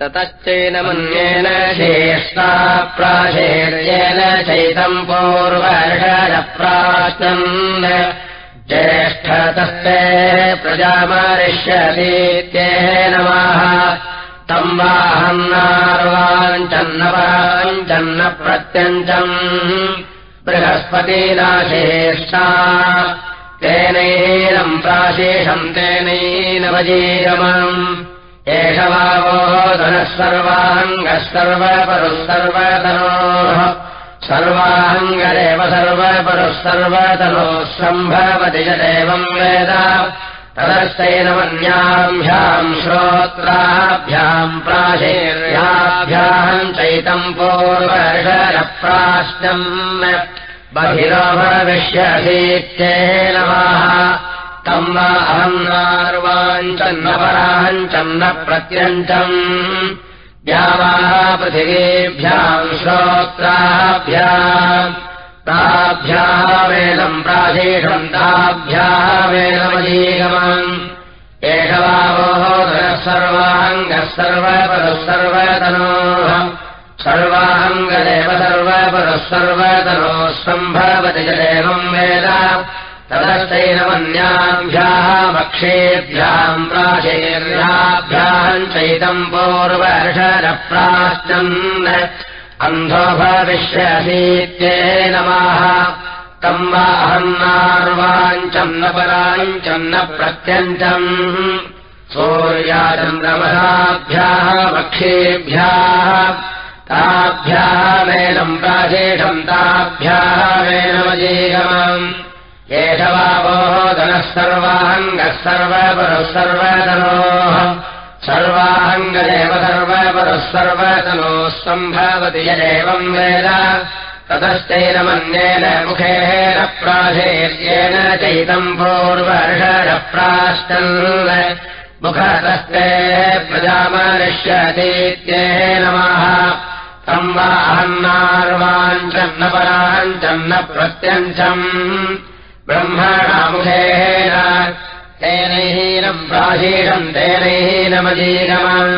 ततश्चैन मन्येन शेष्टा प्राशेर्येन चैतम् पूर्वर्षप्राश्नम् ज्येष्ठतस्ते प्रजामारिष्यतीत्येन नमः तम् वाहन्नार्वाञ्चन्नवाञ्चन्न प्रत्यञ्चम् बृहस्पतीनाशेष्टा तेनैनम् प्राशेषम् तेनैनवजीगमम् एष वावोदनः सर्वाङ्गः सर्वपरुः सर्वतनोः सर्वाङ्गरेव सर्वपरुः सर्वतनोः सम्भवति च देवम् वेद। तदश्चैनमन्याभ्याम् श्रोत्राभ्याम् प्राशेर्याभ्याम् चैतम् पूर्वर्षरप्राश्नम् बहिरोभविष्यसीत्येन तम् वा अहम् नार्वाञ्चन्नपराञ्चन्न प्रत्यञ्चम् द्यावाः पृथिवीभ्याम् श्रोत्राभ्याम्। ताभ्याः वेदम् प्राचीषम् ताभ्याः वेदमजीगमम् एष वावोदरः सर्वाङ्गः सर्वपरः सर्वतनोः। सर्वाङ्गदेव सर्वपरः सर्वतनोः। सम्भवति च देवम् वेद तदश्चैनमन्याभ्याः वक्षेभ्याम् प्राचेर्याभ्याम् चैतम् पूर्वर्षरप्राश्नन् अन्धो भविष्यसीत्ये नमः तम् वा अहन्नार्वाञ्चन्न पराञ्चन्न प्रत्यञ्चम् सूर्याचन्द्रमसाभ्याः वक्षेभ्याः ताभ्याः वेदम् प्राचेषम् ताभ्याः वेदमजीगमम् एष वावोदनः सर्वाङ्गः सर्वपरः सर्वतनोः सर्वाङ्गदेव सर्वपरः सर्वतनोः सम्भवति यदेवम् वेद। ततश्चैनमन्येन मुखेन प्राशेर्येन चैतम् पूर्वर्षरप्राश्चन् मुखतस्ते प्रजामनिष्यतीत्येः नमः। तम् वा अहन्नार्वाञ्चन्न पराञ्चन्न प्रत्यञ्चम् ब्रह्मणामुखेन। तेनैहीनम् प्राचीनम् तेनैहीनमजीगमम्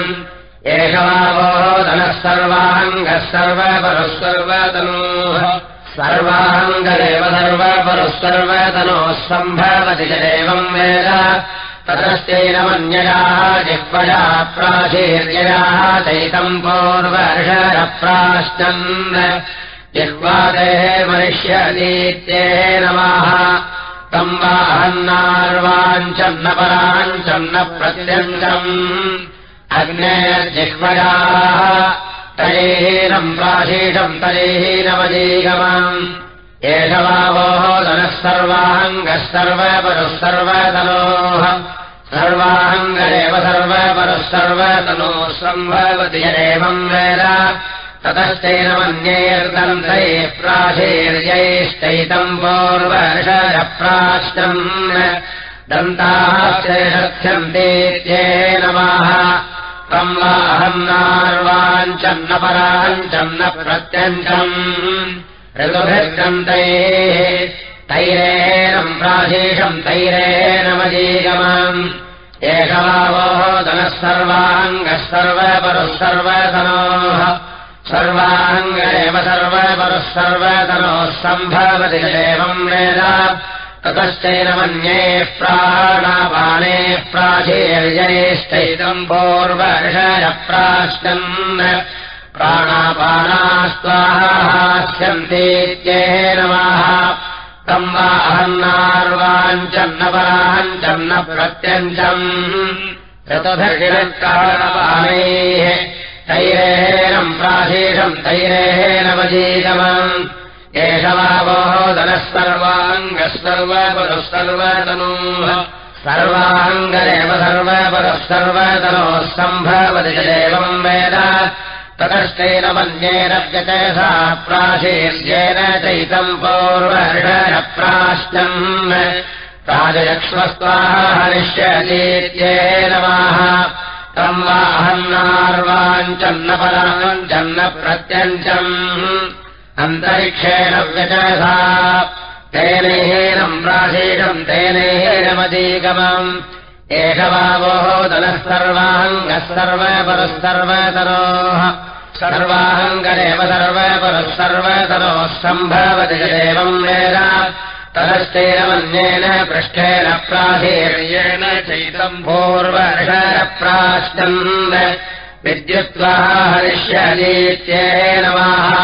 एष वावोदनः सर्वाङ्गः सर्वपरः सर्वतनोः। सर्वाङ्गदेव सर्वपरः सर्वतनोः सम्भवति च देवम् वेद। ततश्चैनमन्ययाः जिह्वया प्राचीर्ययाः चैतम् पूर्वर्षरप्राश्चन् जिह्वादेः मनिष्यतीत्येः नमः तम् वा। अहन्नार्वाञ्चन्न पराञ्चन्न प्रत्यञ्चम् अग्नेर्जिह्वयाः तैहीनम् प्राचीषम् तैहीनमजीगमम् एष वावोदनः सर्वाङ्गः सर्वपरः सर्वतनोः। सर्वाङ्गदेव सर्वपरः सर्वतनोः। सम्भवति यदेवम् वेद ततश्चैनमन्यैर्दन्तैः प्राचीर्यैश्चैतम् पूर्वर्षरप्राश्नम् दन्ताः चेषत्यन्तीत्ये नमः तम् वा अहम् नार्वाञ्चन्न पराञ्चन्न प्रत्यञ्चम् ऋतुभिर्दन्तैः तैरेणम् प्राचीषम् तैरेणमजीगमम् एष वावोदनः सर्वाङ्गः सर्वपरः सर्वतनोः सर्वाङ्गेव सर्वपरः सर्वतनोः सम्भवति एवम् ततश्चैनमन्यैः प्राणापानेः प्राचीर्यैश्चैतम् पूर्वर्षरप्राश्नन् प्राणापानास्त्वाहास्यन्तीत्येः नमः तम् वा अहन्नार्वाञ्चन्न पराञ्चन्न प्रत्यञ्चम् ऋतुभिर्गिरत्कारणपानैः तैरेणम् प्राचीषम् तैरेणमजीगमम् एष वावोदनः सर्वाङ्गः सर्वपरः सर्वतनोः सर्वाङ्गदेव सर्वपरः सर्वतनोः सम्भवति च देवम् वेद। ततश्चैन मन्येन व्यचसा प्राचीर्येन चैतम् पूर्वर्षरप्राश्नम्। राजयक्ष्मस्त्वाः हरिष्यतीत्ये नमः तम् अहन्नार्वाञ्चन्न पराञ्चन्न प्रत्यञ्चम् अन्तरिक्षेण व्यचसा तेनैहीनम् प्राचीनम् एष वावोः दलः सर्वाङ्गः सर्वपरः सर्वतरोः सर्वाङ्गरेव सर्वपरः सर्वतरोः सम्भवति एवम् वेद तदश्चैन मन्येन पृष्ठेन प्राधीर्येण चैतम् पूर्वर्षप्राश्चन् विद्युत्वा हरिष्यतीत्येन वाः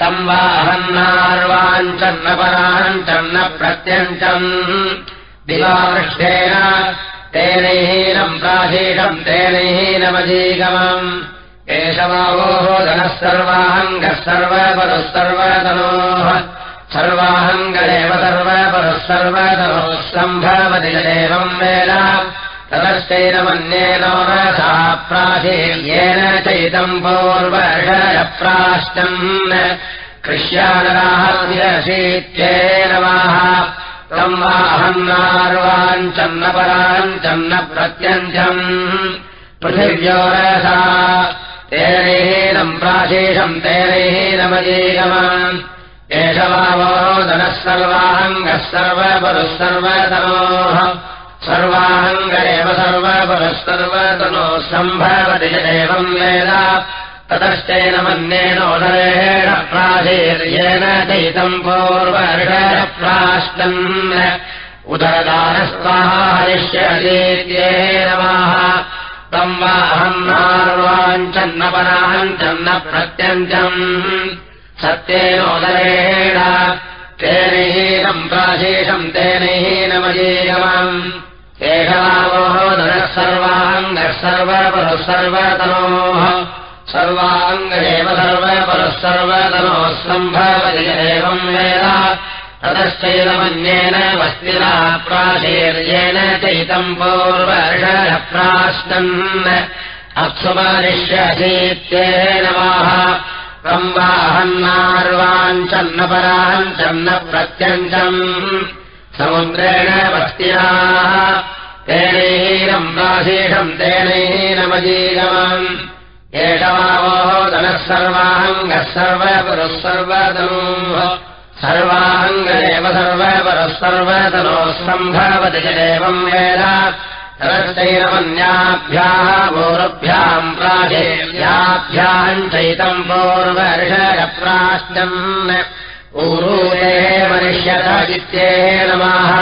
तम् वाहन्नार्वाञ्चन्न पराञ्चन्न प्रत्यञ्चम् दिवापृष्ठेन तेनैहीनम् प्राधीशम् तेनैहीनमजीगमम्। एष वावोः धनः सर्वाङ्गः सर्वपदः सर्वतनोः सर्वाहङ्गदेव सर्वपरः सर्वतरोः सम्भवति एवम् वेद ततश्चैनमन्येन रसा प्राचीर्येन चैतम् पूर्वर्षयप्राश्चन् कृष्यानराशीत्येन वाः तम् वाहन्नार्वाञ्चन्न पराञ्चन्न प्रत्यञ्चम् पृथिव्योरसा तेनैहीनम् प्राशेषम् तेनैहीनमजीगमान् एष वावोदनः सर्वाङ्गः सर्वपरुः सर्वतनोः सर्वाङ्गेव सर्वपरः सर्वतनोः सम्भवति एवम् वेद ततश्चैन मन्येनोदरेण प्राचीर्येण चैतम् पूर्वर्षप्राश्चन् उदरदानस्वाहारिष्यतीत्येन वाः तम् वाहम् नार्वाञ्चन्न पराञ्चन्न प्रत्यञ्चम् सत्येनोदरेण। तेनहीनम् प्राशेषम् तेनहीनमजीयमाम्। एषावोः दरः सर्वाङ्गः सर्वपरः सर्वतनोः। सर्वाङ्गेव सर्वपरः सर्वतनोः सम्भवति एवम् वेद। ततश्चैनमन्येन वस्तिना प्राचीर्येण चैतम् पूर्वर्षप्राश्नन् अप्सुमारिष्यसीत्येन वाः तम् वाहन्नार्वाञ्चन्न पराञ्चन्न प्रत्यञ्चम् समुद्रेण वस्त्याः तेनैहीनम् प्राशेषम् तेनैहीनमजीगमम्। एष वावोः दनः सर्वाङ्गः सर्वपरः सर्वतनोः। सर्वाङ्गेव सर्वपरः सर्वतनोः सम्भवति एवम् वेद तदश्चैनमन्याभ्याः पूर्वभ्याम् प्राचेभ्याभ्याम् चैतम् पूर्वर्षयप्राश्नम् ऊरूये मनिष्यत इत्येन नमः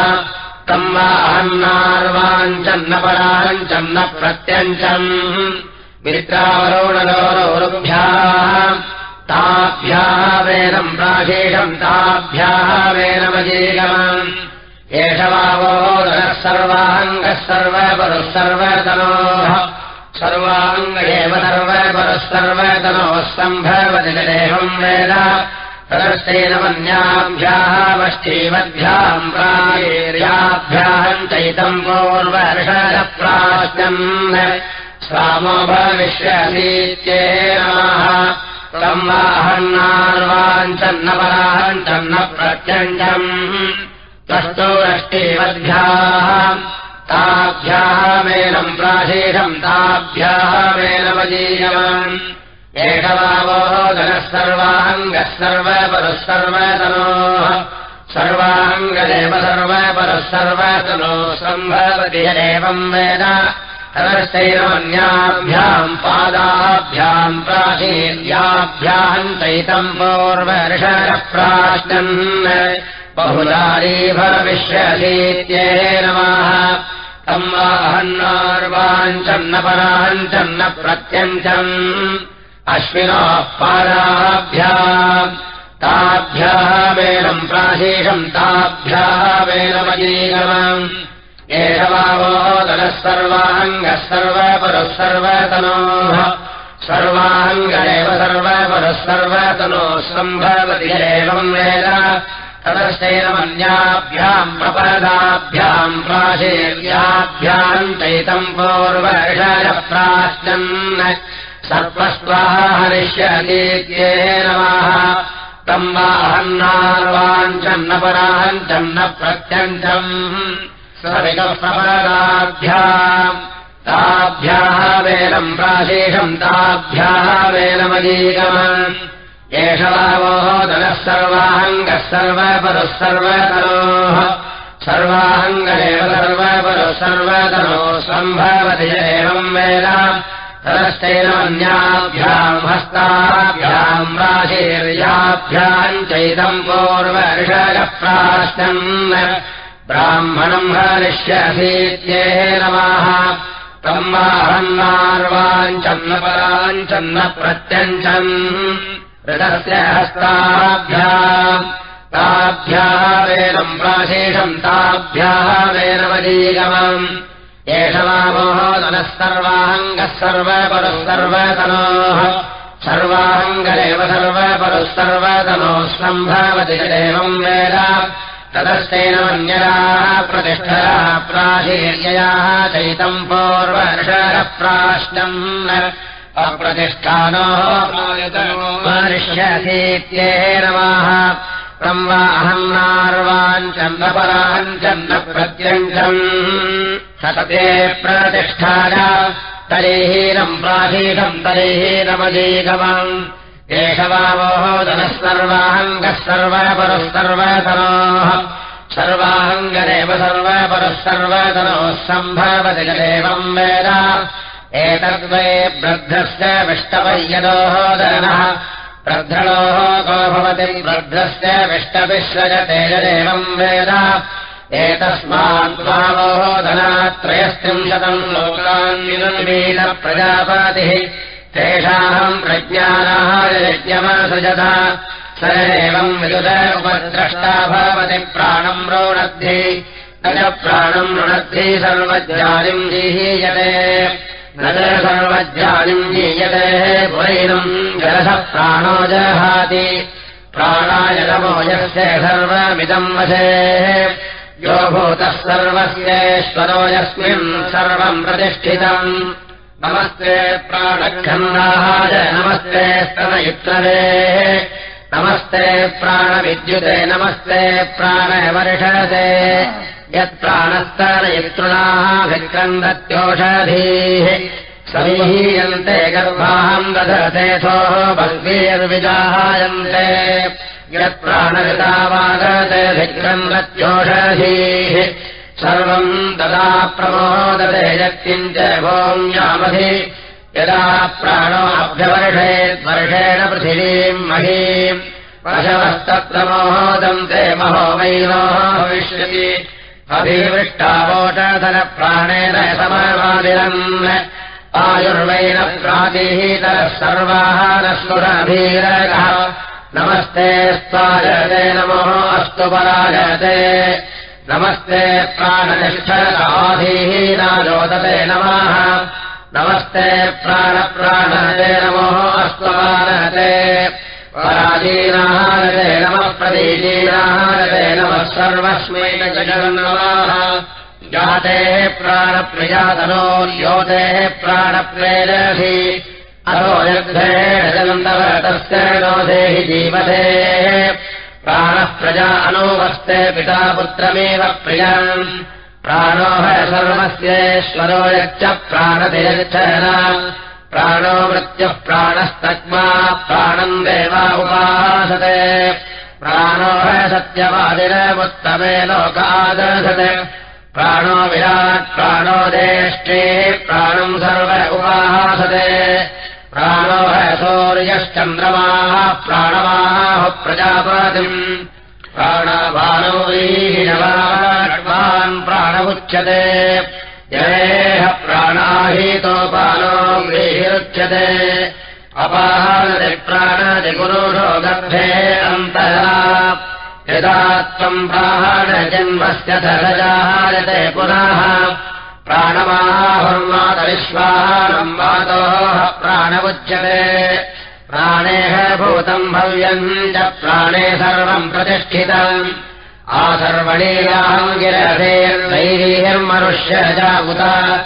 तम् वाहन्नार्वाञ्चन्न पराञ्चन्न प्रत्यञ्चम् मित्रावरोणलोरोरुभ्याः ताभ्याः वेदम् प्राचेषम् ताभ्याः वेदमजीगमम् एष वावोदनः सर्वाङ्गः सर्वपरः सर्वतनोः। सर्वाङ्गेव सर्वपरः सर्वतनोः सम्भवति एवम् वेद। तदश्चैनमन्याभ्याः वश्चैवद्भ्याम् प्राचीर्याभ्याम् चैतम् पूर्वर्षप्राश्नन् स्वामो भविष्यतीत्येनः तम् वाहन्नार्वाञ्चन्न पराञ्चन्न प्रत्यञ्चम् तष्टोरष्टेवद्भ्याः ताभ्याः मेनम् प्राशेषम् ताभ्याः मेनमजीयमान् एष वावोदनः सर्वाङ्गः सर्वपरः सर्वतनोः सर्वाङ्गदेव सर्वपरः सर्वतनोः सम्भवति एवम् वेद। तदश्चैनमन्याभ्याम् पादाभ्याम् प्राचीर्याभ्याम् चैतम् पूर्वर्षरप्राश्नन् बहुलारीभविष्यतीत्येन नमः तम् वाहन्नार्वाञ्चन्न पराञ्चन्न प्रत्यञ्चम् अश्विनोः पादाभ्याम्। ताभ्याः वेदम् प्राशेषम् ताभ्याः वेदमजीगमम् एष वावोदनः सर्वाङ्गः सर्वपरः सर्वतनोः सर्वाङ्गेव सर्वपरः सर्वतनोः सम्भवति एवम् वेद। तदश्चैनमन्याभ्याम् प्रपदाभ्याम् प्राचेर्याभ्याम् चैतम् पूर्वर्षयप्राश्नन् सर्वस्वाः हरिष्यतीत्येन वाः तम् वाहन्नार्वाञ्चन्न पराञ्चन्न प्रत्यञ्चम् सविकप्रपदाभ्याम् ताभ्याः वेदम् प्राशेषम् ताभ्याः वेदमजीगमन् एष वावोः दनः सर्वाङ्गः सर्वपरः सर्वतरोः सर्वाङ्गदेव सर्वपरः सर्वतनो सम्भवति एवम् वेद। तदश्चैन अन्याभ्याम् हस्ताभ्याम् राशीर्याभ्याम् चैतम् पूर्वऋषयप्राश्नम् ब्राह्मणम् हरिष्यसीत्ये नमः ब्रह्माहन्नार्वाञ्चन्नपराञ्चन्न प्रत्यञ्चन् ऋतस्य हस्ताभ्याम्। ताभ्याः वेदम् प्राशेषम् ताभ्याः वेदमजीगमम् एष वामोहोदनः सर्वाङ्गः सर्वपरुः सर्वतनोः। सर्वाङ्गदेव सर्वपरुः सर्वतनोः। सम्भवति एवम् वेद ततश्चैन मन्यराः प्रतिष्ठयाः प्राशीर्ययाः चैतम् पूर्वर्षरप्राश्नम् अप्रतिष्ठानोः मनुष्यसीत्ये नमः त्वम् वा अहम् नार्वाञ्चन्नपराञ्चन्न प्रत्यञ्चम् सतते प्रतिष्ठाय तरीहीनम् प्राचीनम् तरीहीनमजीगमम् एष वामोहोदनः सर्वाङ्गः सर्वपरः सर्वतनोः सर्वाङ्गदेव सर्वपरः सर्वतनोः सम्भवति देवम् वेद। एतद्वै वृद्धस्य विष्टपर्यदोहोदनः प्रध्रणोः को भवति? वृद्धस्य विष्टविश्रजते यदेवम् वेद। एतस्माद्वावोहोदनात्रयस्त्रिंशतम् लोकान्निर्मीलप्रजापतिः तेषाम् प्रज्ञानाः यज्ञमसृजत। स एवम् विदुद उपद्रष्टा भवति प्राणम् रोणद्धि। न च प्राणम् रुणद्धि सर्वज्ञानिम् जीहीयते। न च सर्वज्ञानिम् जीयते पुरैनम् जलः प्राणो जहाति प्राणायतमो यस्य सर्वमिदम् वशे यो भूतः सर्वस्येश्वरो यस्मिन् सर्वम् प्रतिष्ठितम् नमस्ते प्राणखण्डाय नमस्ते स्तनयुक्तरे नमस्ते प्राणविद्युते नमस्ते प्राणवर्षसे यत्प्राणस्तनयुक्तृणाः विक्रन्दत्योषधीः समीहीयन्ते गर्भाम् दधतेथोः भग्वीर्विजायन्ते यत्प्राणगतावागते विक्रन्दत्योषधीः सर्वम् तदा प्रमोदते यत्किञ्च भोम्यामधि यदा प्राणोऽभ्यवर्षेद्वर्षेण पृथिवीम् महीम्। पशवस्तत्र मोहोदन्ते महो वैनो भविष्यति। अभिवृष्टावोटधनप्राणेन समवादिनम् आयुर्वैन प्रातिहीतरः सर्वाः न स्फुरभीरगः नमस्ते स्वाजते नमो अस्तु पराजते नमस्ते प्राणनिष्ठराधीहीनाजोदते नमः। नमस्ते प्राणप्राणते नमो अस्त्वमानते पराजीनाहारते नमः प्रदीजीनाहारते नमः सर्वस्मै जगन्नमः। जातेः प्राणप्रियातनोर्योतेः प्राणप्रेरसि अतो यद्धेन्दवतस्य नोदेहि जीवतेः प्राणः प्रजा अनुवस्ते पिता पुत्रमेव प्रियाम्। प्राणो ह सर्वस्येश्वरो यच्च प्राणतिरच्छन प्राणो मृत्युः प्राणस्तग्मा प्राणम् देवा उपासते। प्राणो ह सत्यवादिनमुत्तमे लोकादर्शते। प्राणो विराट् प्राणो देष्टे प्राणम् सर्व उपासते प्राणो ह सौर्यश्चन्द्रमाः प्राणमाः प्रजापतिम्। प्राणाभानो वीहिणवान् प्राणमुच्यते। यदेह प्राणाहीतोपानो व्रीहिरुच्यते अपाहारति प्राणादिपुरुषो गर्भे अन्तरा। यदा त्वम् प्राणजन्मस्य सहजाहारते पुनः प्राणमाहुर्मातविश्वानम् वातोः प्राणमुच्यते। प्राणेह भूतम् भव्यम् च प्राणे सर्वम् प्रतिष्ठितम्। आसर्वणीयाहम् गिरधेर्नैरीर्मनुष्य जागुत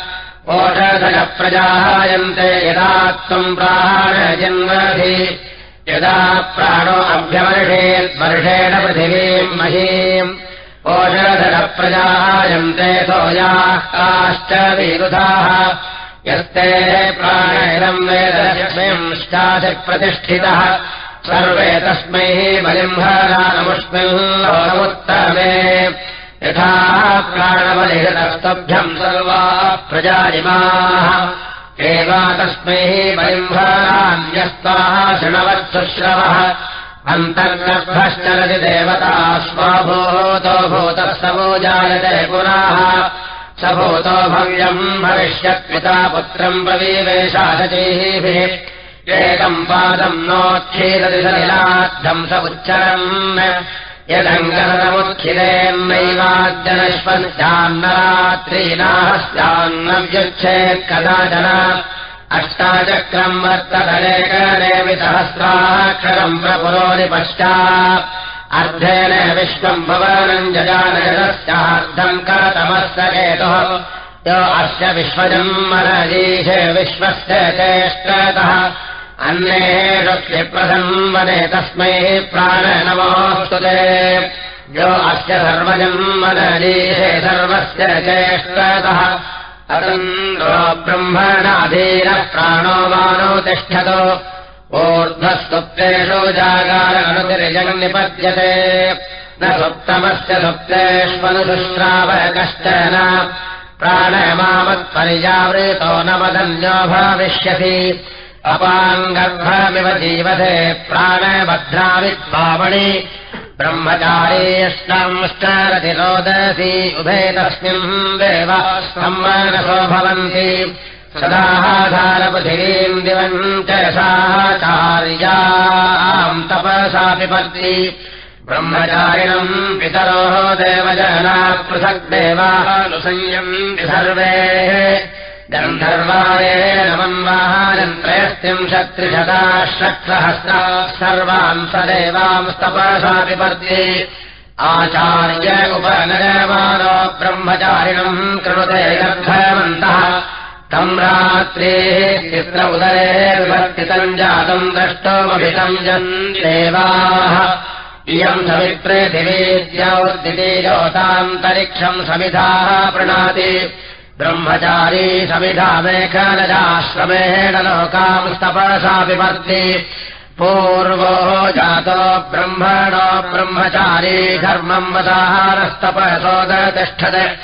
ओषधप्रजायन्ते यदा त्वम् प्राणजन्मधि यदा प्राणो अभ्यवर्षेद्वर्षेण पृथिवीम् महीम् ओषधप्रजायन्ते सोयाः काश्च विरुधाः। यस्ते प्राणैरम् प्रतिष्ठितः सर्वे तस्मै बलिम्भरानमुष्मिल्लोकमुत्तमे यथा प्राणवलिहतस्तभ्यम् सर्वा प्रजायिमाः एवा तस्मै वैम्भरान्यस्ताः शृणवत्सुश्रवः अन्तर्गर्भश्चरति देवता स्वाभूतो भूतः समो जायते पुराः। स भूतो भव्यम् भविष्यत्पिता पुत्रम् प्रवीवेशादचैः एकम् पादम् नोच्छेदति सलिलाद्धम् स उच्चरम्। यदङ्गनमुच्छिदेन्नैवाद्यनश्वन्नान्नरात्रीनाहस्यान्नव्युच्छेत् कदाचन अष्टाचक्रम् वर्ततलेकरेवि सहस्राक्षरम् प्रपुरोनि पश्चात्। अर्धेन विश्वम् भवनम् जजानयतस्यार्धम् करतमस्य केतुः। यो अस्य विश्वजम् मनजीषे विश्वस्य चेष्टतः अन्येषुप्रथम् वने तस्मै प्राणनमोऽस्तु ते। यो अस्य सर्वजम् मनजीषे सर्वस्य चेष्टतः अतन्द्रो ब्रह्मणाधीनः प्राणो मानो तिष्ठतो ऊर्ध्वस्तुप्तेषु जागारनुतिरिजम् निपद्यते। न सुप्तमस्य सुप्तेष्वनुशुश्राव कश्चन प्राणमामत्पर्यावृतो न वदन्यो भविष्यति अपाङ्गर्भमिव जीवते प्राणभद्राविद्भावणि ब्रह्मचारीष्टांश्चारति रोदसी उभे तस्मिन् देव सम्मानसो भवन्ति। सदाधारपृथिवीम् दिवम् च यशाचार्याम् तपसापि पत्ति ब्रह्मचारिणम् पितरोः देवजना पृथक् देवानुसंयन्ति सर्वे गन्धर्वायेन मन्वाहारन्त्रयस्त्रिंशत्रिशताश्रत्सहस्राः सर्वान् स देवांस्तपसापि पत्ति आचार्य उपनयमानो ब्रह्मचारिणम् कृणुते गर्भवन्तः तम् रात्रेः चित्र उदरे विवर्तितम् जातम् द्रष्टोमभितम् जन् देवाः इयम् समित्रे दिवेद्योद्दिते योतान्तरिक्षम् समिधाः प्रणाति ब्रह्मचारी समिधा मेखलजाश्रमेण लोकांस्तपसापि वर्ति पूर्वो जातो ब्रह्मणो ब्रह्मचारी धर्मम् वदाहारस्तपसोदतिष्ठत्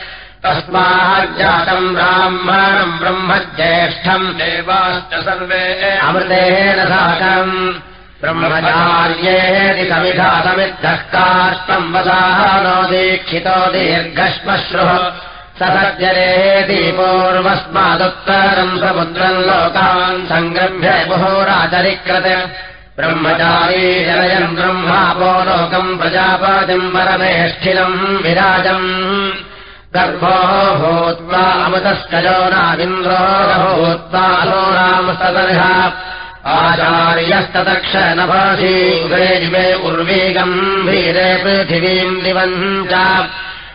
तस्माज्जातम् ब्राह्मणम् ब्रह्मज्येष्ठम् देवाश्च सर्वे। अमृतेन साकम्। ब्रह्मचार्येति समिधा समिद्धः काष्टम् वसाः नो दीक्षितो दीर्घश्मश्रुः स सज्जरेति पूर्वस्मादुत्तरम् समुद्रम् लोकान् सङ्गृभ्य मुहोराचरिकृत ब्रह्मचारी जनयम् ब्रह्मापो लोकम् प्रजापतिम् परमेष्ठिनम् विराजम्। गर्भो भूत्वा अमृतश्चयो नामिन्द्रो भूत्वा अलोरामस्तदर्ह आचार्यस्तदक्ष नभासी उभे जिवे उर्वीगम् वीरे पृथिवीम् दिवम् च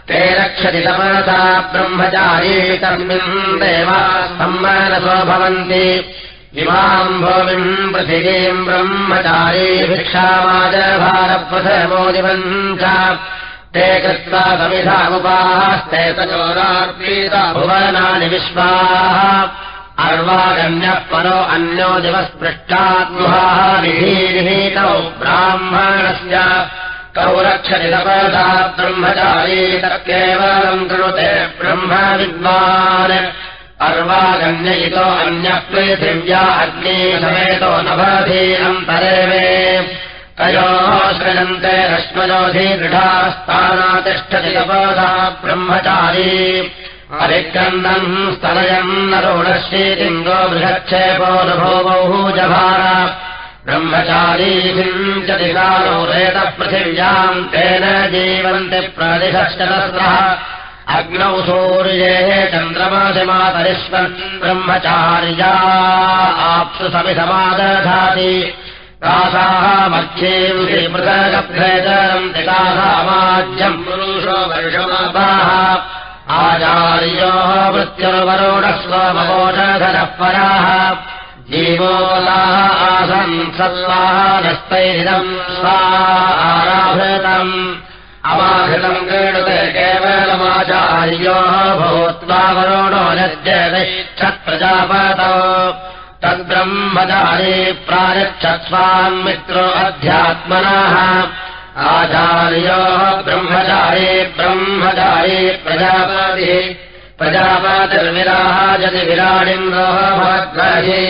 ते रक्षति तपसा ब्रह्मचारी तस्मिन् देवा सम्मानसो भवन्ति। इमाम् भूमिम् पृथिवीम् ब्रह्मचारी भिक्षामाजभारप्रथमो दिवम् च ते कृत्वा समिधामुपास्ते तचोरार्पीता भुवनानि विश्वाः। अर्वागन्यः परो अन्यो दिवस्पृष्टात्मुहाः निहीनिहीतौ ब्राह्मणस्य कौ रक्षति तपसा ब्रह्मचारी तत्केवलम् कृणुते ब्रह्मविद्वान्। अर्वागन्य इतो अन्यः पृथिव्या अग्नि समेतो नभधीनन्तरे मे तयोः श्रयन्ते रश्मयोधि दृढास्थानातिष्ठति तपसा ब्रह्मचारी। परिक्रन्दम् स्तनयम् नरोणश्रीलिङ्गो बृहच्छेपोनुभूमौ जभार ब्रह्मचारीभिम् च दिकारो रेतपृथिव्याम् तेन जीवन्ति प्रदिशश्चतस्रः अग्नौ सूर्ये चन्द्रमासिमातरिष्वन् ब्रह्मचार्या आप्सु समिधमादधाति कासाः पृथगभ्येतरम् दिकासामाज्यम् पुरुषो वर्षमापाः। आचार्योः मृत्युर्वरोणस्वमवोषधरः पराः जीवोलाः आसन् सत्त्वानस्तैरिदम् स्वा आराभृतम् अमाहृतम् क्रीडुते केवलमाचार्योः भूत्वा वरोणो यज्ञतिष्ठत्प्रजापतौ तद्ब्रह्मचारी प्रायच्छत्स्वान्मित्रो अध्यात्मनः। आचार्योः ब्रह्मचारी ब्रह्मचारी प्रजापतिः प्रजापतिर्विराजति विराडिन्द्रोः भवद्ग्रहे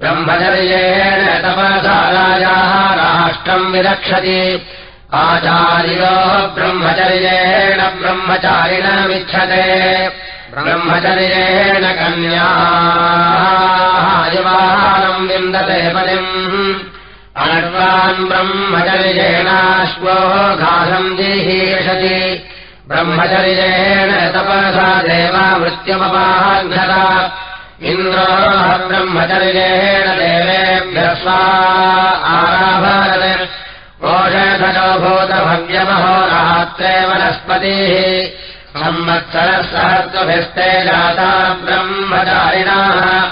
ब्रह्मचर्येण तपसारायाः राष्ट्रम् विरक्षति। आचार्योः ब्रह्मचर्येण ब्रह्मचारिणमिच्छते। ब्रह्मचर्येण कन्यायुवानम् विन्दते पतिम्। अनर्वान् ब्रह्मचर्येणाश्वो घासम् जीहीषति ब्रह्मचर्येण तपसा देवा मृत्युमपाघ्नता इन्द्रो ब्रह्मचर्येण देवेभ्यः आराभरत्। कोषधजो भूतभव्यमहोरात्रे वनस्पतिः। सहस्रभिस्ते जाता ब्रह्मचारिणाः।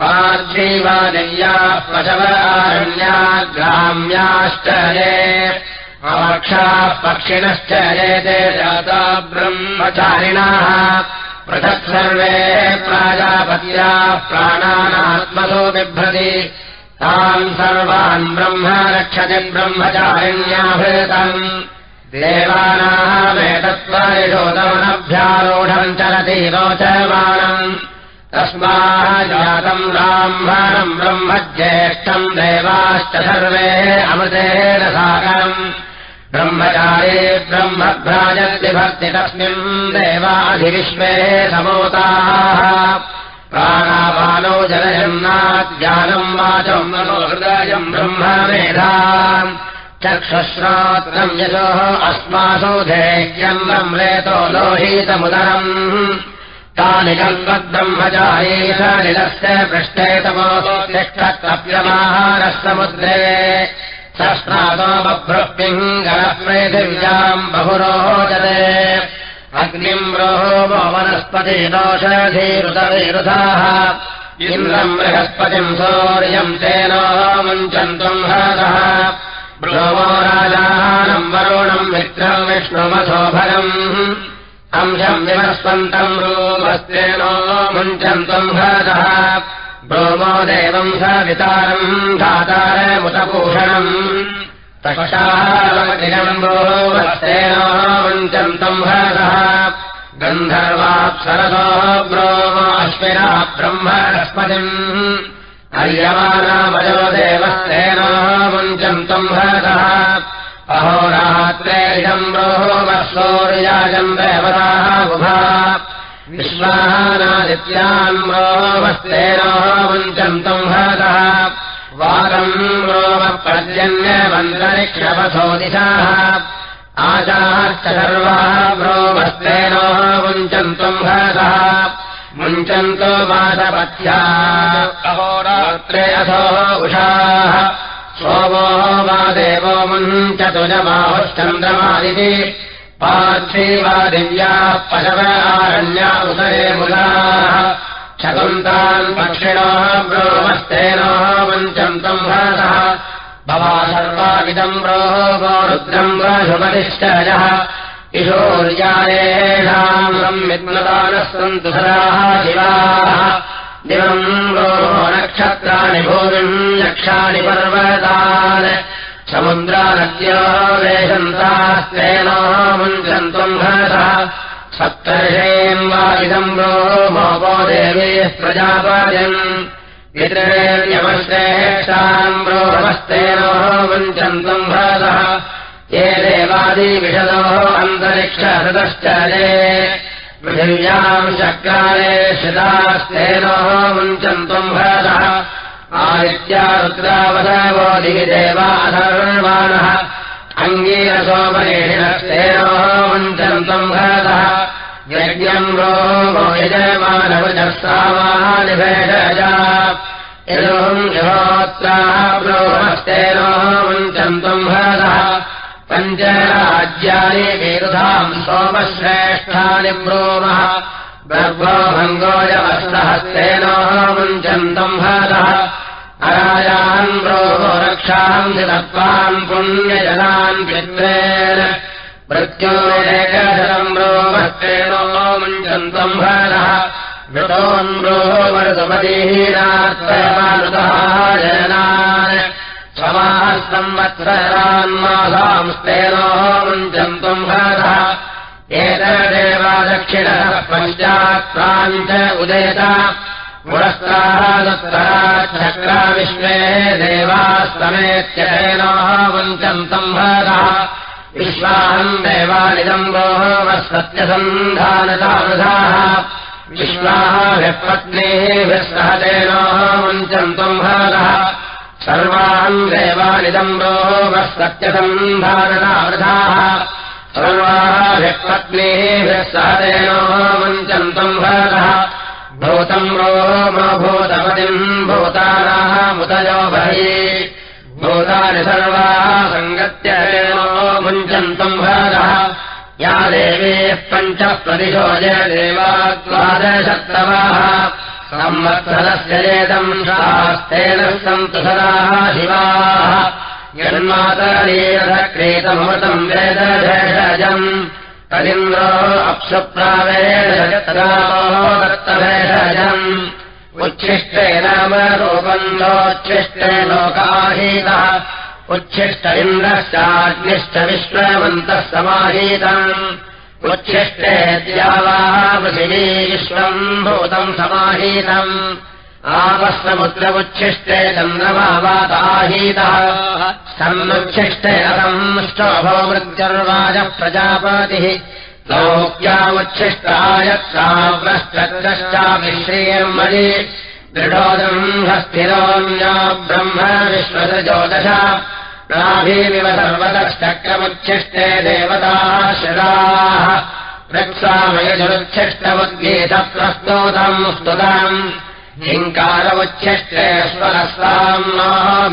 पार्थीवादिव्याः पशवरण्या ग्राम्याश्च ये अवक्षाः पक्षिणश्च ये जाता ब्रह्मचारिणाः। पृथक् सर्वे प्राजापत्याः प्राणानात्मसो बिभ्रति। तान् सर्वान् ब्रह्म रक्षति ब्रह्मचारिण्याभृतम्। देवानामेतत्त्वरिषोदमनभ्यारूढम् चलति रोचमानम् तस्मात् जातम् ब्राह्मणम् ब्रह्म ज्येष्ठम् देवाश्च सर्वे अमृतेन साकरम् ब्रह्मचारे ब्रह्मभ्राजति भक्ति तस्मिन् देवाधिविश्वे समोताः। प्राणापानो जनयन्नाज्ञानम् वाचम् मनो हृदयम् ब्रह्ममेधा चक्षुश्रोत्रम् यशोः अस्मासु धेह्यम् रम्रेतो लोहीतमुदरम्। कल्पद्ब्रह्मचारीशनिलस्य पृष्ठे तमोतिष्ठप्यमाहारः समुद्रे सस्नातो बभ्रप्यङ्गलप्रेथिव्याम् बहुरोचते। अग्निम् रोहो वनस्पति दोषधीरुतविरुधाः इन्द्रम् बृहस्पतिम् सौर्यम् तेनो मुञ्चन्तुम् हरः ब्रोमो राजानम् वरुणम् मित्रम् विष्णुमसोभरम्। अंशम् विवस्पन्तम् रूपस्तेनो मुञ्चन्तुम् हरः ब्रोमो देवम् स वितारम् धातारमुतभूषणम् तक्षालमतिरम्बोस्तेनो मुञ्चन्तम् हरः गन्धर्वाप्सरसो ब्रोमो अश्विना ब्रह्मणस्पतिम् हर्यमानामजो देवस्तेनो मुञ्चन्तम् हरः अहोरात्रे इदम् ब्रोमसूर्याजम् देवताः बुभा विश्वानादित्यान् ब्रोमस्तेनो मुञ्चन्तम् हरः वाकम् ब्रोमपर्जन्यमन्तरिक्षपथो दिशाः आचाश्च सर्वाः ब्रोमस्तेनो मुञ्चन्तम् हरः मुञ्चन्तो वादपथ्या अहोरात्रे अथो उषाः। सोमो वा देवो मुञ्चतुजमाहुश्चन्द्रमादिति पार्थीवा दिव्याः शकुन्तान् पक्षिणोः ब्रोमस्तेनो मुञ्चन्तम् हरः भवा सर्वाविदम् ब्रोः किशोर्यायेषाम् संविद्मतानः सन्तु सदाः शिवाः। दिवम् नक्षत्राणि भूमिम् यक्षाणि पर्वतान् समुद्रानद्यो वेशन्तास्तेनो मुञ्चन्तुम् हरः सप्तर्षेम् वा इदम् गोमोपो देवीः ब्रोमस्तेनो मुञ्चन्तुम् हरः ये देवादिविशदोः अन्तरिक्षहृतश्च ये पृथिव्याम् शक्राले शिदास्तेनोः मुञ्चन्तुम् भरतः आदित्या रुद्रावधवो दिविदेवाधर्वाणः अङ्गीरसोपरेषिणस्तेनोः मुञ्चन्तुम् भरतः यज्ञम् शिहोत्राः ब्रोमस्तेनोः मुञ्चन्तुम् भरतः पञ्चराज्यानि विरुधाम् सोमश्रेष्ठानि ब्रूमः गर्भोभङ्गोजवस्त्रहस्तेनोः मुञ्चन्तम् हरः अरायान् ब्रोमो रक्षाम् चिदत्वान् पुण्यजनान् पित्रेण। मृत्योरेकशतम् ब्रोमस्तेनो मुञ्चन्तम् हरः मृतोन् ब्रोमरुतमतीहीनात्मयमानृतः जनान् समास्त संवत्सरान्मासांस्तेनो मुञ्चन्तुम् भरतः एतदेव दक्षिणः पञ्चात्राञ्च उदेत पुरस्तादुत्तराच्छक्रा विश्वे देवास्तमेत्येनोः मुञ्चन्तम् भरतः विश्वाहम् देवानिदम् गोः सत्यसन्धानतावृधाः विश्वाः सह तेनोः मुञ्चन्तम् भरतः सर्वान् देवानिदम् गोः सर्वाः सह तेनोः मुञ्चन्तम् भरतः भूतम् रोम भूतपतिम् भूतानाः मुदयो बहि। भूतानि सर्वाः सङ्गत्येनो मुञ्चन्तम् भरतः या देवीः पञ्चः प्रतिशो जय देवाद्वादशत्तवाः संवत्सरस्य चेदम् शास्तेन सन्तु सदाः शिवाः यन्मातरीरथक्रीतमृतम् वेदभेषजम् तदिन्द्रो अप्सुप्रावेशो दत्तभेषजम् उच्छिष्टे नाम रूपन्दोच्छिष्टे लोकाहीतः उच्छिष्ट इन्द्रश्चाग्निश्च विश्वमन्तः समाहीतम् उच्छिष्टे द्यावापृथिवी विश्वम् भूतम् समाहीतम् आपस्वमुद्रमुच्छिष्टे चन्द्रमावाताहीतः सन्नुच्छिष्टे अतंष्टोभो मृत्युर्वाजः प्रजापतिः लौक्यामुच्छिष्टायत्राव्रश्चक्रश्चाभिश्रीर्मणि दृढोदम् हस्तिरोऽन्या ब्रह्म विश्वसजोदश नाभीमिव सर्वतश्चक्रमुच्छिष्टे देवताः शिराः। रक्षामयजुरुच्छिष्टमुद्गीतप्रस्तोतम् स्तुतम्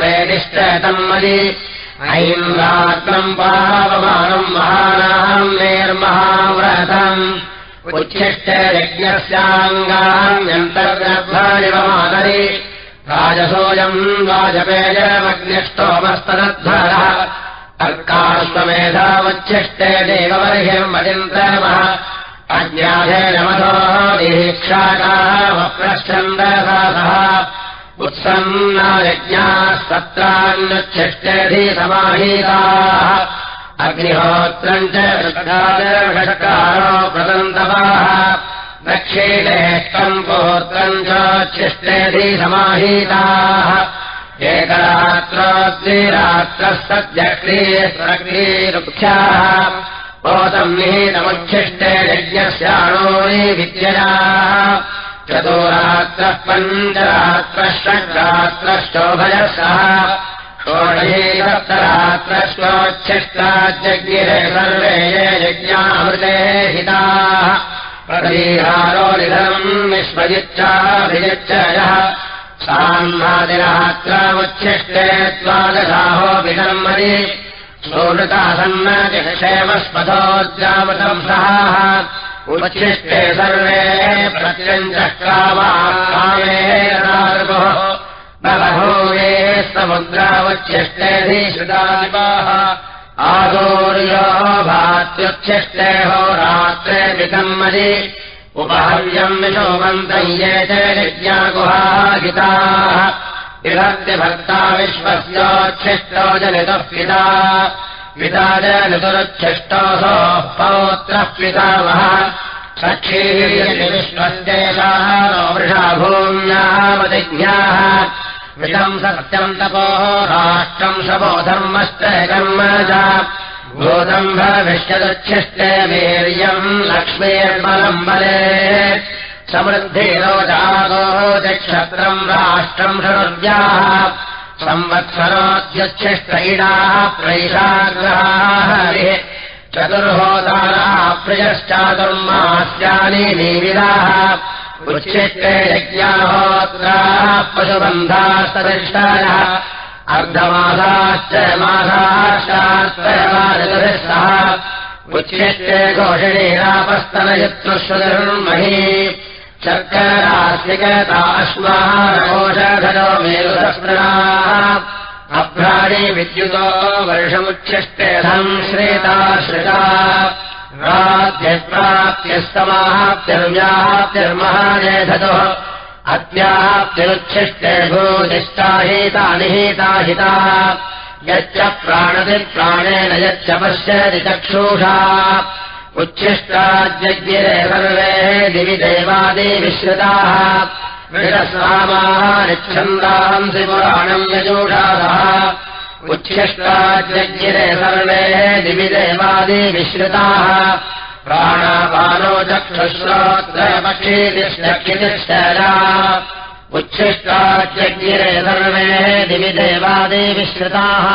मेदिष्टतम् मयि ऐन्द्रात्रम् पावमानम् महानाम् निर्महाव्रतम्। उच्छिष्टे यज्ञस्याङ्गान्यन्तर्गर्भानिव मातरि राजसोऽयम् वाजपेयमग्निष्टोमस्तनध्वरः अर्काश्वमेधावच्छिष्टे देववर्ह्यम् वचिन्तमः उत्सन्नायज्ञाः सत्रान्युच्छिष्टेऽधिसमाहीताः अग्निहोत्रम् च षट्कारो प्रदन्तवाः। दक्षिणेष्टम् पोत्रम् चोच्छिष्टेऽधिसमाहीताः एकरात्रोद्विरात्रः सद्यक्रीस्वक्रीरुक्षाः पोतम् निहितमुच्छिष्टे यज्ञस्याणोनि विद्ययाः। चतुरात्रः पञ्चरात्रः षड्रात्रश्चोभयः सह षोडशेसप्तरात्रश्चोच्छिष्टाज्ञिरे सर्वे ये यज्ञामृते हिताः। प्रतीहारो निधनम् विश्वजिच्छाभिजिच्छयः साह्नादिरात्रामुच्छिष्टे द्वादशाहो विधर्मणि सोनृतासन्नतिक्षेमस्पथोद्यामतम् सहाः उच्छिष्टे सर्वे प्रत्यञ्चक्रावामेभोः बलभूये समुद्रावच्छिष्टेऽधिश्रुतादिवाः आदौर्यो भात्युच्छिष्टे होरात्रे विकम्मदि उपहव्यम् विशोमन्तम् ये च यज्ञागुहाहिताः विभक्तिभक्ता विश्वस्योच्छिष्टो जनितः पिता। पिता जनितुरुच्छिष्टोऽसोः पौत्रः पितामहः सक्षीर्यविश्वस्येषाः वृषा भूम्यावतिज्ञाः विदम् सत्यम् तपोः राष्ट्रम् शपोधर्मश्च कर्म च। भूतम् भविष्यदुच्छिष्टे वीर्यम् लक्ष्मीर्बलम् बले समृद्धिरोजागोः चक्षत्रम् राष्ट्रम् षडुर्व्याः संवत्सरोऽध्यच्छिष्टैडाः प्रैषाग्रहाः हरिः चतुर्होदाराः प्रियश्चातुर्मास्यानि नीविदाः उच्छिष्टे यज्ञाहोत्राः पशुबन्धास्तदिष्टायः अर्धमासाश्च मासाश्चास्त्रयमानगभिः सह उच्छिष्टे घोषणीरापस्तनयत्रुश्वधर्मही शर्करास्तिकताश्मारकोषधरो मेरुधस्मृणाः अभ्राणि विद्युतो वर्षमुच्छिष्टे संश्रेता श्रिता राध्यप्राप्त्यस्तमाप्तिर्व्याप्तिर्महानेधतुः अत्याप्तिरुच्छिष्टे भूदिष्टाहिता निहिता हिता। यच्च प्राणति प्राणेन यच्च पश्यति चक्षुषा उच्छिष्टाज्ञगिरे सर्वे दिवि देवादिविश्रुताः विरस्वामानिच्छन्दांसि पुराणम् यजूषाः उच्छिष्टाज्ञगिरे सर्वे दिवि देवादिविश्रुताः प्राणापानो चक्षुश्रोत्रपक्षीतिष्ठक्षितिष्ठरा। उच्छिष्टाज्ञगिरे सर्वे दिवि देवादिविश्रुताः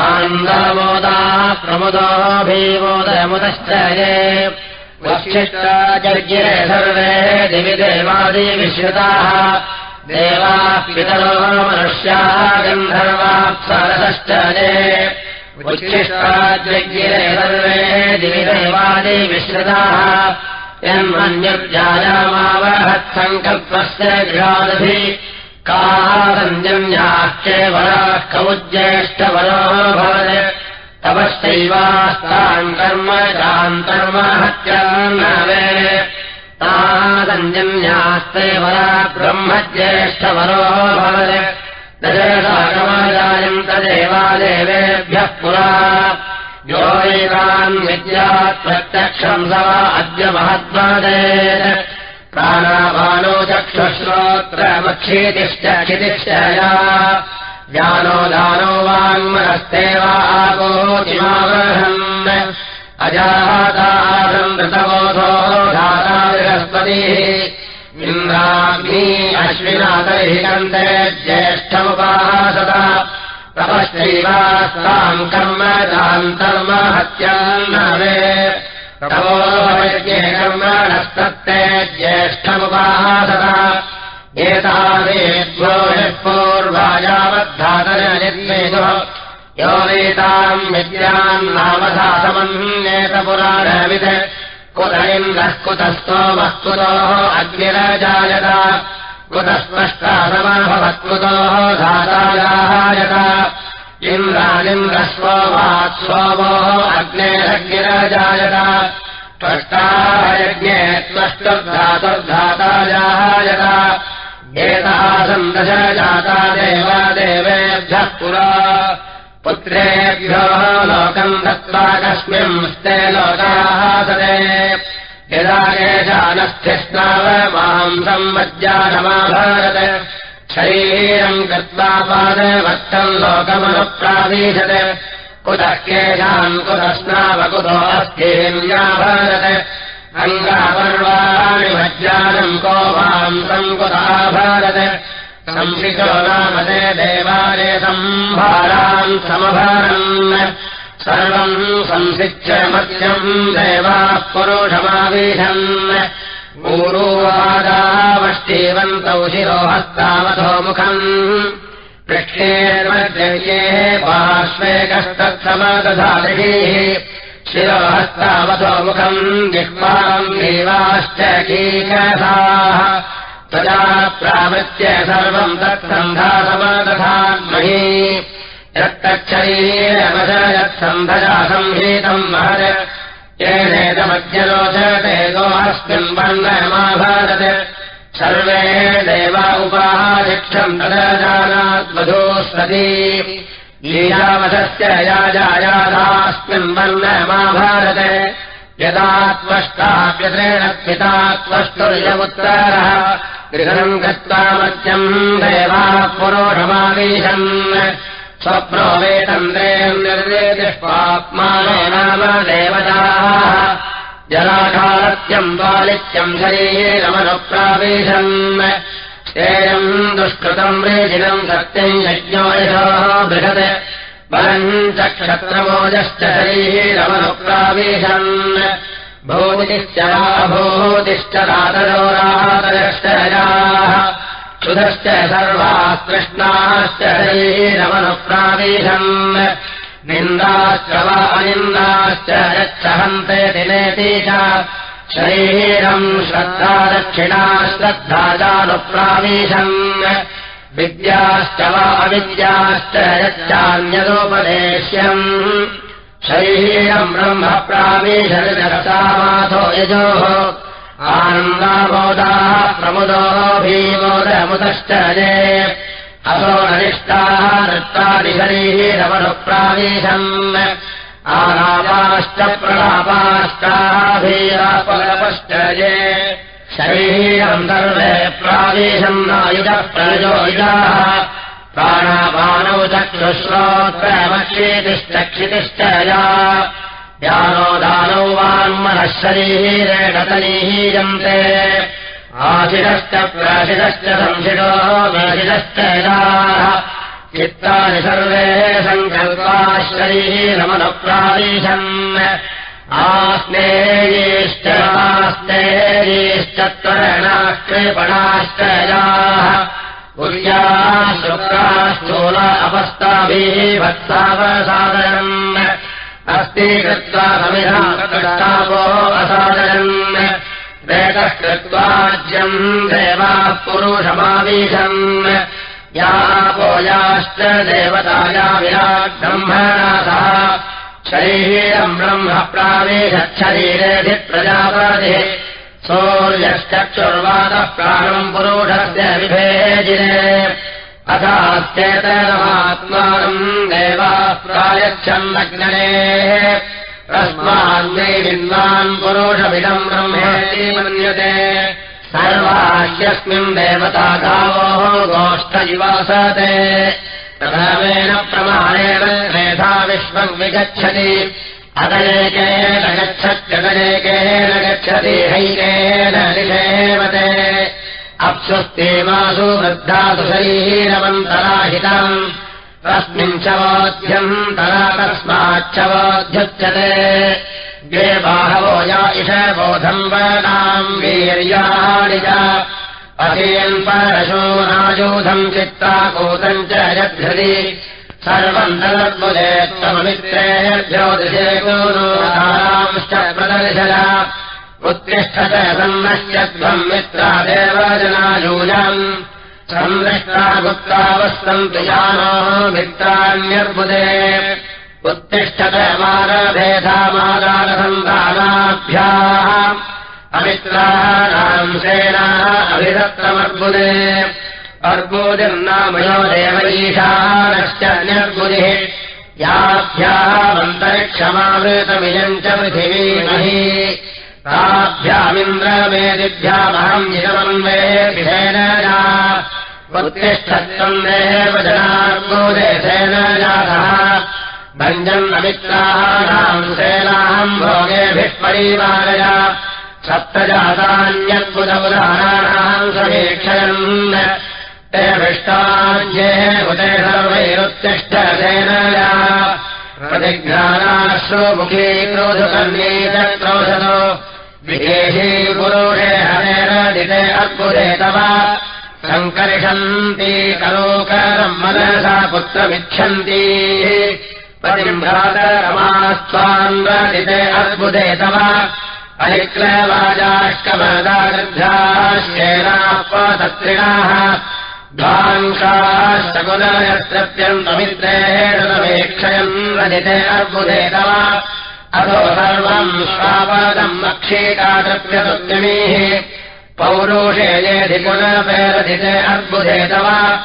आनन्दमोदाः प्रमुदो भीमोदयमुदश्च वशिष्टाजर्गिरे सर्वे दिवि देवादिविश्रुताः देवाः पितरो मनुष्याः गन्धर्वाप्सरसश्च ये उच्छिष्टाजर्गिरे सर्वे दिवि देवादिविश्रुताः यन्मन्यजायामावहत्सङ्कल्पस्य गृहादधि कासञ्जन्याश्चेवराः कमुज्येष्ठवरो भवत्। तपश्चैवास्ताम् कर्म चान्तर्महत्यान्नवे तासञ्जन्यास्ते वरा ब्रह्मज्येष्ठवरो भवत्। दशसागमाजायम् तदेवादेवेभ्यः पुरा। योगैकान् विद्यात् प्रत्यक्षम् स वा अद्य महत्त्वादे प्राणापानो चक्षुश्रोत्रमक्षीतिश्च क्षितिश्चया। ज्ञानो दानो वाङ्मनस्ते वा आगोतिमावहन् अजातासम् ऋतबोधो धाता बृहस्पतिः। इन्द्राग्नी अश्विनातैः कन्ते ज्येष्ठमुपासता तपश्चैवास्ताम् कर्म चान्तर्म हत्यान्नवे कर्मणस्तत्ते ज्येष्ठमुपासता एतावेद्भो यः पूर्वायावद्धातरनिर्मेषु यो वेताम् विद्याम् नामधातमन्येतपुराणवित् कुत इन्द्रः कुतस्तो वस्तुतोः अग्निरजायत। कुतस्पष्टासमभवत्कुतोः धातायायत इन्द्रानिन्द्रस्वो वात्स्वोः अग्नेरग्निरजायत त्वष्टायज्ञे त्वष्टुर्धातुर्धातायायत एतासम् दश जाता देवादेवेभ्यः पुरा। पुत्रेभ्यो लोकम् दत्त्वा कस्मिंस्ते लोकाः सते यदा केशानस्थिष्णाव मांसम् मज्जानमाभारत शरीरम् गत्वा पादवत्तम् लोकमनुप्रावीशत् कुतः केशान् कुतस्नावकुतो अस्थिन्याभारत अङ्गापर्वाणि मज्जानम् को मांसम् कुताभारत संशितो नामते देवालय सम्भारान् समभारन्। सर्वम् संसिच्य मत्यम् देवाः पुरुषमावीशन् ूरुवादावष्टीवन्तौ शिरोहस्तावधो मुखम् पृष्ठेर्मद्रव्ये पार्श्वे कस्तत्समदधादिः शिरोहस्तावधो मुखम् जिह्वाम् देवाश्च कीकथाः तदा प्रावृत्य सर्वम् तत्सन्धासमदधामही यत्तच्छरीरमशयत्सन्धजा संहीतम् महत् येनेदमध्यलोचते गोऽस्मिन् वर्णमाभारत् सर्वे देवा उपाहारिक्षम् तदजानाद्वधूस्वती लीलावधस्य याजायादास्मिन् वर्णमाभारत् यदा त्वष्टाप्यत्रेण पिता त्वष्टुर्यमुत्तरः। गृहम् गत्वा मध्यम् देवाः पुरोषमावीशन् स्वप्नो वेतन्द्रेम् निर्वेदिष्पात्मानो नाम देवताः। जलाघालत्यम् बालित्यम् शरीरमनुप्रावेशन् श्रेयम् दुष्कृतम् रेजिनम् सत्यम् यज्ञो बृहत्। बलम् च क्षत्रमोजश्च शरीरमनुप्रावेशन् भूतिश्च भूतिश्च रातरोरातरश्चयाः क्षुधश्च सर्वाः शरीरमनुप्रावेशन् निन्दाश्च वा अनिन्दाश्च यच्छहन्ते च शरीरम् श्रद्धा दक्षिणा श्रद्धा चानुप्रावेशन् विद्याश्च वा अविद्याश्च यच्चान्यदुपदेश्यम्। ब्रह्म प्रावेशमाथो यजोः आनन्दामोदाः प्रमुदो भीमोदमुदश्च ये असो नष्टाः नृत्तादिशरीरवनुप्रावेशम् आलापाश्च प्रलापाश्चाभीरापलपश्च ये शरीरम् सर्वे प्रावेशम् नायुधः प्रयोयुधाः प्राणापानौ चक्षुश्रोत्रमक्षेतिश्चक्षितिश्च या यानो दानौ वान्मनः शरीरेण तनीहीयन्ते आशिरश्च प्राशिरश्च संशिरो मेशिरश्च याः चित्तानि सर्वे सङ्कल्पाश्रयीरमनुप्रादेशम् आस्नेयेश्च आस्नेयेश्च त्वरणाक्षेपणाश्च याः पुर्याः शुक्राश्चोल अवस्थाभिः वत्सावसादरम् अस्ति कृत्वा समिधापो असादरन्। वेदः कृत्वाज्यम् देवाः पुरुषमावीशम् यापो याश्च देवताया विराट् ब्रह्मणासः शरीरम् ब्रह्म प्रावेशच्छरीरेऽधिप्रजापतिः सौर्यश्चक्षुर्वादः प्राणम् पुरुषस्य विभेजिने अथाश्चेतनमात्मानम् देवाः प्रायच्छन्नग्नने तस्मान्मे विन्वान् पुरुषमिदम् ब्रह्मेति मन्यते। सर्वाह्यस्मिन् देवता गावोः गोष्ठ इवासते प्रथमेन प्रमाणेन मेधा विश्वम् विगच्छति। अदनेकेन गच्छत्यदनेकेन गच्छति हैकेन निषेवते अप्सुस्तेवासु वृद्धासु शरीरमन्तराहितम्। तस्मिन् च तरा तस्माच्च वोध्युच्यते गे बाहवो या इष बोधम् वदाम् वीर्याणि च अतीयम् परशो नायूधम् चित्ताकूतम् च यद्धृति। सर्वम् तदद्बुधे त्वममित्रे ज्योतिषे गुरुरांश्च प्रदर्शय उत्तिष्ठत सन्नश्यध्वम् मित्रादेव जनायूजम् संदृष्टा गुप्तावस्तन्तु यानो मित्राण्यर्बुदे। उत्तिष्ठत मारभेदामादानसन्तानाभ्याः अमित्राणाम् सेनाः अभिदत्तमर्बुदे। अर्बोदिर्नामयो देवैषानश्च निर्बुधिः। याभ्यामन्तरिक्षमावृतमियम् च पृथिवीमहि ताभ्यामिन्द्रमेदिभ्यामहम् निरमन्वेभिषेन उत्तिष्ठत्वम् देव जनार्बोदेशेन जातः भञ्जम् अमित्राणाम् सेनाहम् भोगेभिः परिवारय। सप्तजातान्यद्भुतौदाहराणाम् समीक्षयन्। ते भृष्टाज्ये उदे क्रोधकर्णे च क्रोधनो पुरुषे हरेरदिते अद्भुते तव। सङ्कर्षन्ति करोकरम् मनसा पुत्रमिच्छन्ति। प्रतिम्भ्रातरमास्त्वान्वदिते अद्भुते तव। अनिक्लवाजाष्कमदागृद्धाश्चेनापतत्रिणाः ध्वाङ्काश्चकुलयत्रत्यन्तमित्रेणमेक्षयम् रदिते अर्बुदे तव अथो सर्वम् स्वापदम् अक्षीकातृप्यतुत्यमीः पौरुषे येधिकुलपेरधिते अर्बुदे तव।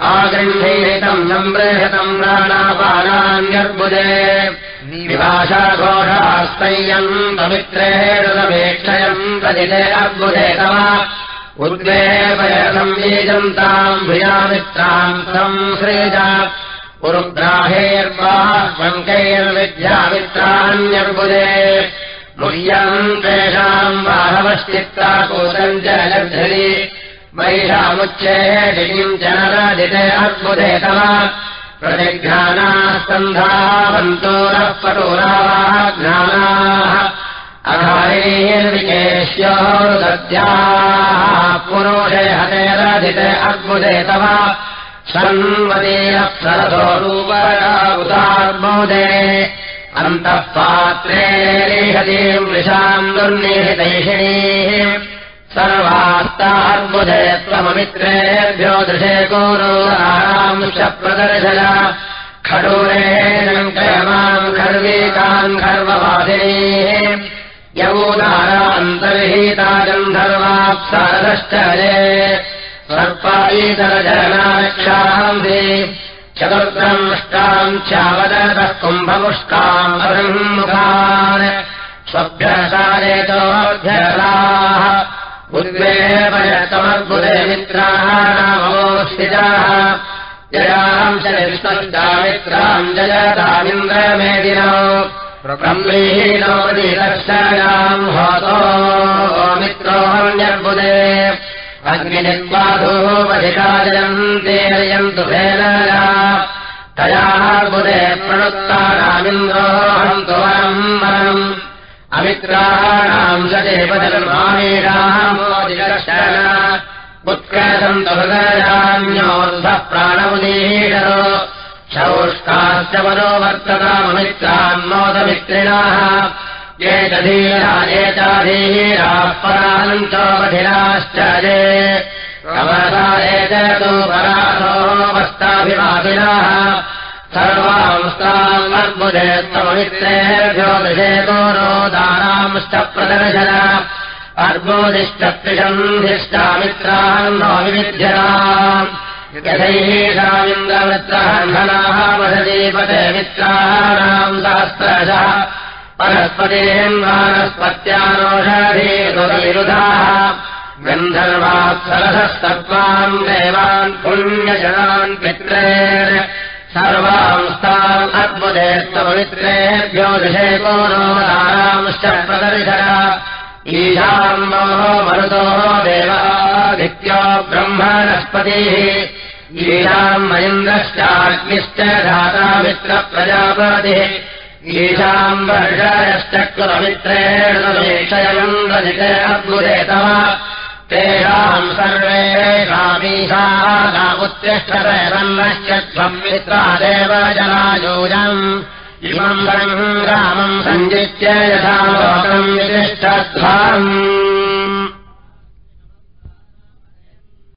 आगृह्णीतम् नम्रेहतम् प्राणापानान्यर्बुदे। विभाषाघोषास्तय्यम् पवित्रेणमेक्षयम् रदिते अर्बुदे तव। उद्वेपयसंवीजन्ताम् भूयामित्राम् संसृज पुरुग्राहेर्वाङ्कैर्विद्यामित्राण्यर्बुदे मुह्यम् तेषाम् बाहवश्चित्ताकूतम् च लब्धरि महिषामुच्चेदिनीम् च नरदिते अर्बुदे तव। प्रतिघ्राणास्कन्धावन्तो नः पटोराः ज्ञानाः अघारेर्विकेश्योदद्याः पुरुषे हतेरधिते अर्बुदे तव शन्वतीरप्सरसोरूपराबुदार्बोदे अन्तः पात्रेरीहतीम् वृषाम् दुर्निहितैषिणीः। सर्वास्तार्बुधे त्वममित्रेभ्यो दृशे कोरोरांश्च प्रदर्शय। खडूरेणम् खर्वीकान् खर्ववासिनीः। यवोदारा अन्तर्हीता गन्धर्वाप्सारश्च सर्पायीतरजनाक्षान्ति चतुर्द्रष्टाम् चावदतः कुम्भमुष्टाम् अरुन्मुखान् स्वभ्यसारेतोऽभ्यसाः। उद्वेपयतमद्भुते मित्राः नामोऽस्थिताः जयाम् च निष्पञ्चामित्राम् जयतामिन्द्रमेदिनो। प्रम्लीहीनोदीदर्शयाम् होतो मित्रोऽन्यर्बुदे अग्निनिर्बाधोपधिकाजयन्ते यन्तु भेलया तयाः बुधे प्रणुत्तानामिन्द्रोऽहम् तु वरम्। वरम् अमित्राणाम् सदेवधर्माणीषामोदिदर्शन उत्कर्षन्तु हृदयान्योऽर्धः प्राणमुदीषरो शौष्काश्च मनो वर्तताममित्रान्मोदमित्रिणाः ये च धीरा ये चाधीराः पराम् चोपधिराश्च ये कमसारे च तु परासोऽवस्ताभिवासिनः सर्वांस्ताम् अर्बुदेत्तममित्रेभ्यो दशे गोरोदानांश्च प्रदर्शन अर्बोदिष्टत्रिषन्धिष्टामित्रान् नो विविध्यता यथैषामिन्द्रमित्रहन्धनाः वसदीपते मित्राणाम् सहस्रशः परस्पतेम् वानस्पत्यानोषधीरुधाः गन्धर्वात्सरसस्तत्त्वाम् देवान् पुण्यजनान् पित्रेण सर्वांस्ताम् नो दारांश्च प्रदर्शन। ईशाम्बो मरुतोः देवादित्यो ब्रह्मणस्पतिः ईशाम् मयिन्द्रश्चाग्निश्च धाता मित्रप्रजापतिः समीक्षयन्द्रजिते अद्भुतेतव तेषाम् सर्वेषामीशाः उत्तिष्ठतरन्नश्च त्वम् मित्रादेव जनायोजम् इमम् सङ्ग्रामम् सञ्जित्य यथा लोकम् वितिष्ठध्वम्